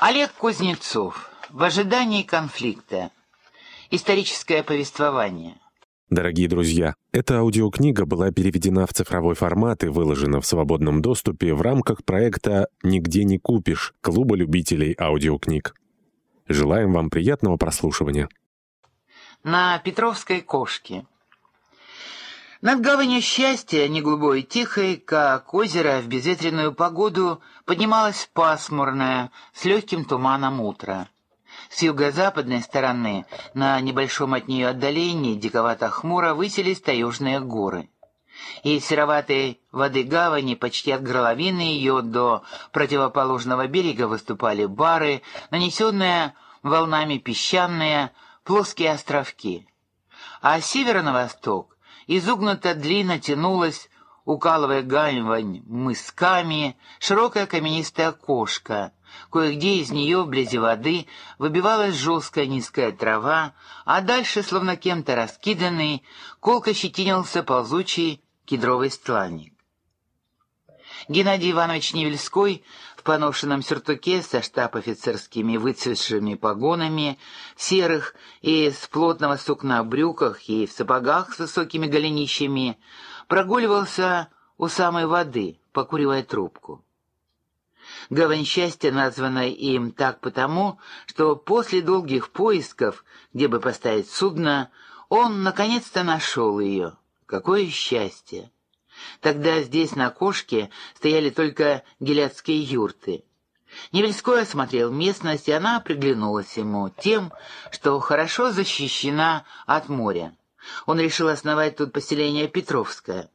Олег Кузнецов. В ожидании конфликта. Историческое повествование. Дорогие друзья, эта аудиокнига была переведена в цифровой формат и выложена в свободном доступе в рамках проекта «Нигде не купишь» Клуба любителей аудиокниг. Желаем вам приятного прослушивания. На Петровской кошке. Над гаванью счастья, неглубой и тихой, как озеро в безветренную погоду, поднималась пасмурная, с легким туманом утро. С юго-западной стороны, на небольшом от нее отдалении, диковато-хмуро высились таежные горы. И сероватой воды гавани почти от горловины ее до противоположного берега выступали бары, нанесенные волнами песчаные, плоские островки. А с севера на восток изогнуто длинно тянулась, укалывая гавань мысками, широкая каменистая кошка. Кое-где из нее, вблизи воды, выбивалась жесткая низкая трава, а дальше, словно кем-то раскиданный, колко щетинился ползучий кедровый стланник. Геннадий Иванович Невельской в поношенном сюртуке со штаб-офицерскими выцветшими погонами, серых и с плотного сукна брюках и в сапогах с высокими голенищами, прогуливался у самой воды, покуривая трубку. Гавань счастья, названная им так потому, что после долгих поисков, где бы поставить судно, он наконец-то нашел ее. Какое счастье! Тогда здесь, на Кошке, стояли только геляцкие юрты. Невельской осмотрел местность, и она приглянулась ему тем, что хорошо защищена от моря. Он решил основать тут поселение Петровское.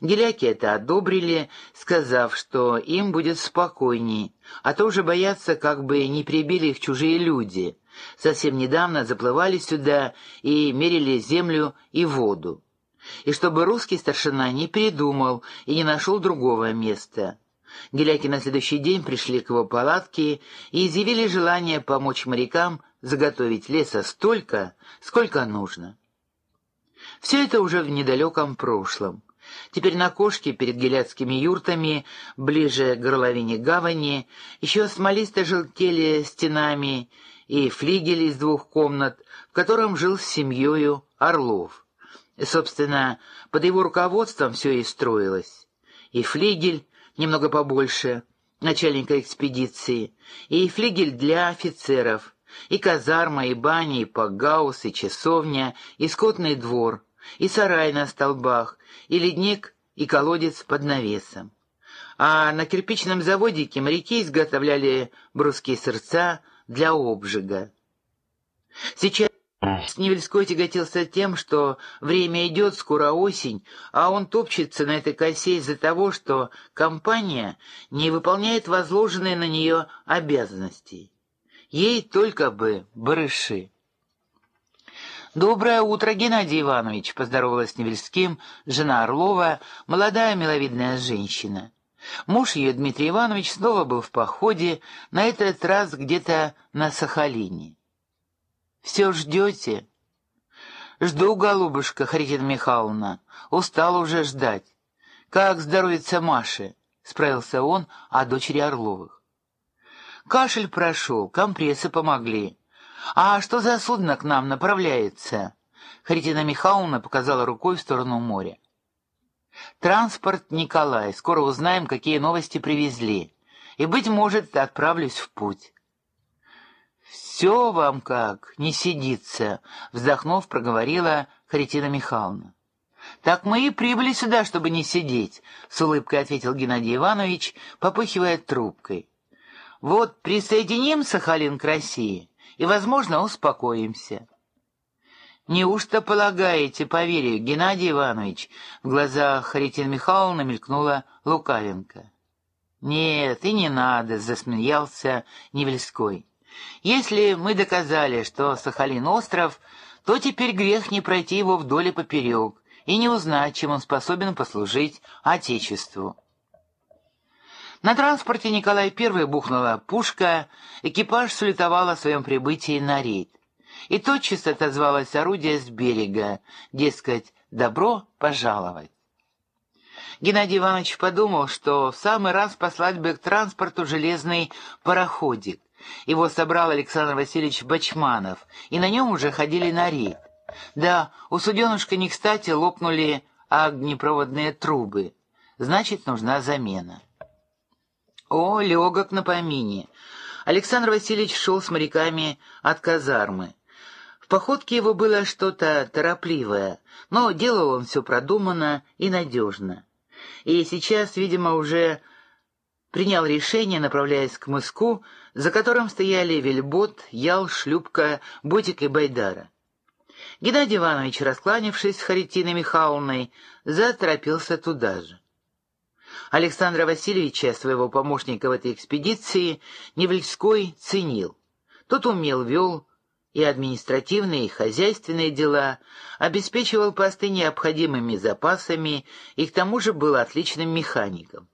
Геляки это одобрили, сказав, что им будет спокойней, а то уже боятся, как бы не прибили их чужие люди. Совсем недавно заплывали сюда и мерили землю и воду и чтобы русский старшина не передумал и не нашел другого места. Геляки на следующий день пришли к его палатке и изъявили желание помочь морякам заготовить леса столько, сколько нужно. Все это уже в недалеком прошлом. Теперь на кошке перед геляцкими юртами, ближе к горловине гавани, еще смолисто желтели стенами и флигель из двух комнат, в котором жил с семьей Орлов. Собственно, под его руководством все и строилось. И флигель немного побольше, начальника экспедиции, и флигель для офицеров, и казарма, и баня, и пагаус, и часовня, и скотный двор, и сарай на столбах, и ледник, и колодец под навесом. А на кирпичном заводике моряки изготовляли брусские сердца для обжига. Сейчас Снивельской тяготился тем, что время идет, скоро осень, а он топчется на этой косе из-за того, что компания не выполняет возложенные на нее обязанности. Ей только бы барыши. «Доброе утро, Геннадий Иванович!» — поздоровалась с Невельским жена Орлова, молодая миловидная женщина. Муж ее, Дмитрий Иванович, снова был в походе, на этот раз где-то на Сахалине. Все ждете? Жду, голубушка, Харитина Михайловна. Устал уже ждать. Как здоровится Маше? Справился он о дочери Орловых. Кашель прошел, компрессы помогли. А что за судно к нам направляется? Харитина Михайловна показала рукой в сторону моря. Транспорт Николай. Скоро узнаем, какие новости привезли. И, быть может, отправлюсь в путь. «Все вам как, не сидится», — вздохнув, проговорила Харитина Михайловна. «Так мы и прибыли сюда, чтобы не сидеть», — с улыбкой ответил Геннадий Иванович, попыхивая трубкой. «Вот присоединим Сахалин к России и, возможно, успокоимся». «Неужто полагаете, поверю, Геннадий Иванович?» В глазах Харитины Михайловны мелькнула лукавинка. «Нет, и не надо», — засмеялся Невельской. Если мы доказали, что Сахалин — остров, то теперь грех не пройти его вдоль и поперек и не узнать, чем он способен послужить Отечеству. На транспорте Николай I бухнула пушка, экипаж салютовал о своем прибытии на рейд. И тотчас отозвалось орудие с берега, дескать, добро пожаловать. Геннадий Иванович подумал, что в самый раз послать бы к транспорту железный пароходик, Его собрал Александр Васильевич Бачманов, и на нем уже ходили на рейд. Да, у суденышка не кстати лопнули огнепроводные трубы. Значит, нужна замена. О, легок на помине. Александр Васильевич шел с моряками от казармы. В походке его было что-то торопливое, но делал он все продуманно и надежно. И сейчас, видимо, уже принял решение, направляясь к мыску, за которым стояли Вельбот, Ял, Шлюпка, Ботик и Байдара. Геннадий Иванович, раскланившись с Харитиной Михайловной, заторопился туда же. Александра Васильевича, своего помощника в этой экспедиции, Невельской ценил. Тот умел вел и административные, и хозяйственные дела, обеспечивал посты необходимыми запасами и к тому же был отличным механиком.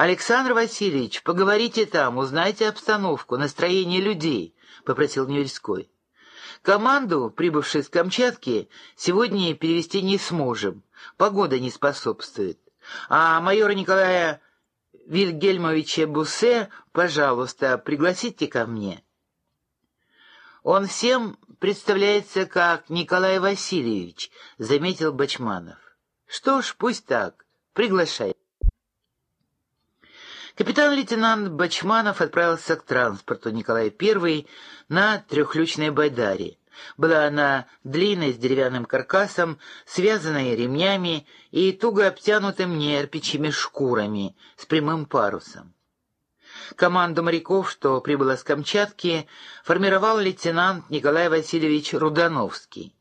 «Александр Васильевич, поговорите там, узнайте обстановку, настроение людей», — попросил Невельской. «Команду, прибывшую с Камчатки, сегодня перевести не сможем, погода не способствует. А майора Николая Вильгельмовича Буссе, пожалуйста, пригласите ко мне». «Он всем представляется как Николай Васильевич», — заметил Бачманов. «Что ж, пусть так. Приглашай». Капитан-лейтенант Бачманов отправился к транспорту Николая I на трехлючной байдаре. Была она длинной, с деревянным каркасом, связанной ремнями и туго обтянутым нерпичьими шкурами с прямым парусом. Команду моряков, что прибыла с Камчатки, формировал лейтенант Николай Васильевич Рудановский.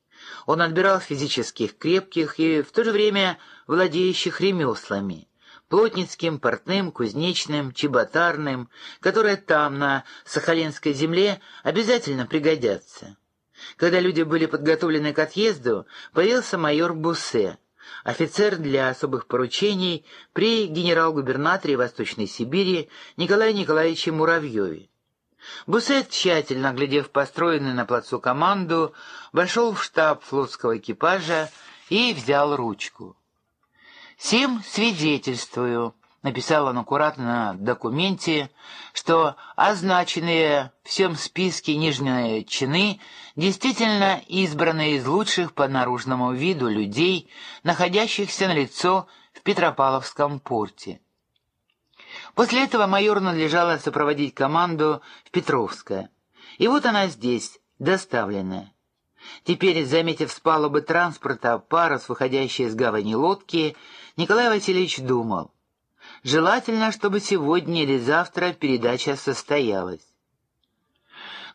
Он отбирал физических, крепких и в то же время владеющих ремеслами плотницким, портным, кузнечным, чеботарным, которые там, на Сахалинской земле, обязательно пригодятся. Когда люди были подготовлены к отъезду, появился майор Буссе, офицер для особых поручений при генерал-губернаторе Восточной Сибири Николае Николаевиче Муравьеве. Буссе, тщательно глядев построенную на плацу команду, вошел в штаб флотского экипажа и взял ручку. «Сим свидетельствую», — написал он аккуратно на документе, что означенные всем списке нижние чины действительно избраны из лучших по наружному виду людей, находящихся на лицо в Петропавловском порте. После этого майор надлежало сопроводить команду в Петровское. И вот она здесь, доставленная. Теперь, заметив с палубы транспорта парус, выходящий из гавани лодки, Николай Васильевич думал. Желательно, чтобы сегодня или завтра передача состоялась.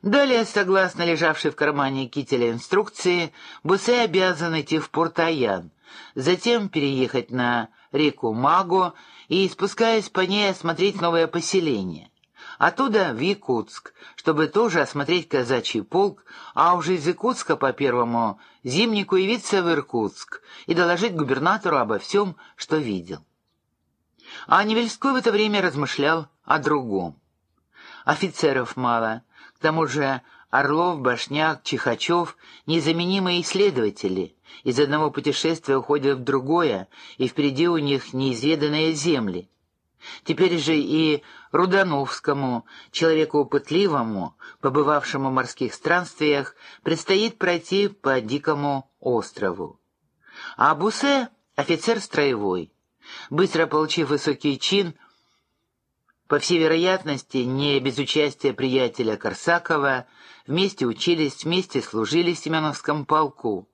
Далее, согласно лежавшей в кармане кителя инструкции, Бусе обязан идти в Порт-Аян, затем переехать на реку Магу и, спускаясь по ней, осмотреть новое поселение. Оттуда в Якутск, чтобы тоже осмотреть казачий полк, а уже из Якутска по первому зимнику явиться в Иркутск и доложить губернатору обо всем, что видел. А Невельской в это время размышлял о другом. Офицеров мало, к тому же Орлов, Башняк, Чихачев — незаменимые исследователи, из одного путешествия уходят в другое, и впереди у них неизведанные земли. Теперь же и Рудановскому, человеку пытливому, побывавшему в морских странствиях, предстоит пройти по дикому острову. А Бусе — офицер строевой. Быстро получив высокий чин, по всей вероятности, не без участия приятеля Корсакова, вместе учились, вместе служили в Семеновском полку.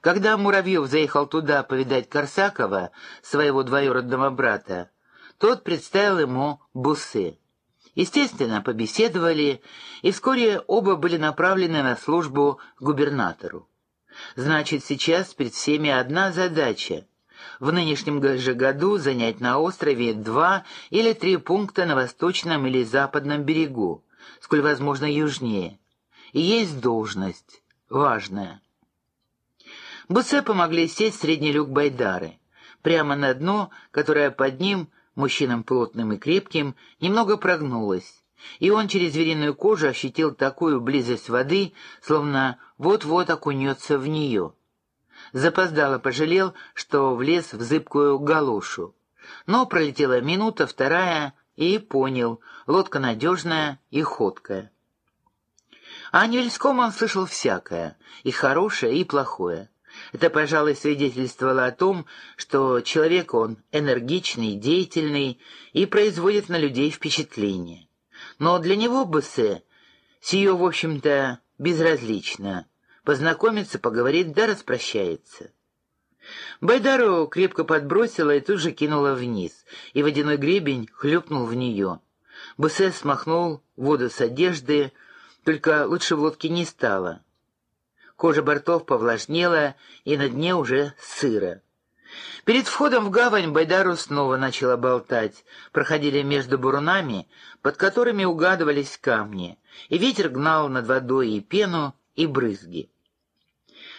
Когда Муравьев заехал туда повидать Корсакова, своего двоюродного брата, тот представил ему бусы. Естественно, побеседовали, и вскоре оба были направлены на службу губернатору. Значит, сейчас перед всеми одна задача — в нынешнем же году занять на острове два или три пункта на восточном или западном берегу, сколь возможно южнее. И есть должность, важная. Бусе помогли сесть средний люк Байдары, прямо на дно, которое под ним — мужчинам плотным и крепким, немного прогнулась, и он через звериную кожу ощутил такую близость воды, словно вот-вот окунется в нее. Запоздало пожалел, что влез в зыбкую галошу. Но пролетела минута, вторая, и понял, лодка надежная и ходкая. О Невельском он слышал всякое, и хорошее, и плохое. Это, пожалуй, свидетельствовало о том, что человек он энергичный, деятельный и производит на людей впечатление. Но для него Бессе сие, в общем-то, безразлично. Познакомится, поговорит, да распрощается. Байдару крепко подбросила и тут же кинула вниз, и водяной гребень хлюпнул в нее. Бессе смахнул воду с одежды, только лучше в лодке не стало. Кожа бортов повлажнела, и на дне уже сыро. Перед входом в гавань Байдару снова начала болтать. Проходили между бурунами, под которыми угадывались камни, и ветер гнал над водой и пену, и брызги.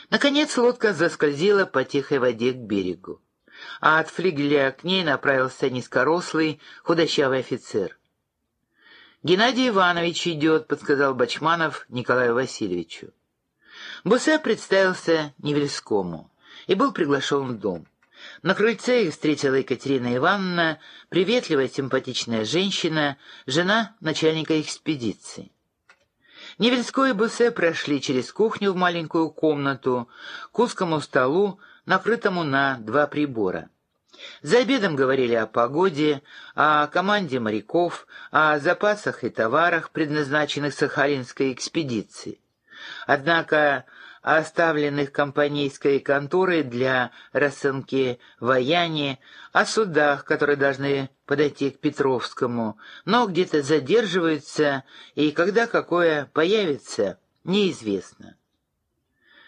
Наконец лодка заскользила по тихой воде к берегу, а от флигеля к ней направился низкорослый, худощавый офицер. «Геннадий Иванович идет», — подсказал Бачманов Николаю Васильевичу. Бусе представился Невельскому и был приглашен в дом. На крыльце их встретила Екатерина Ивановна, приветливая симпатичная женщина, жена начальника экспедиции. Невельской и Бусе прошли через кухню в маленькую комнату, к узкому столу, накрытому на два прибора. За обедом говорили о погоде, о команде моряков, о запасах и товарах, предназначенных Сахалинской экспедиции. Однако оставленных компанейской конторой для расценки вояния, о судах, которые должны подойти к Петровскому, но где-то задерживаются, и когда какое появится, неизвестно.